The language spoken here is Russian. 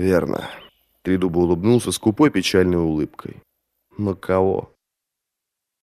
верно. Тридуба улыбнулся скупой печальной улыбкой. Но кого?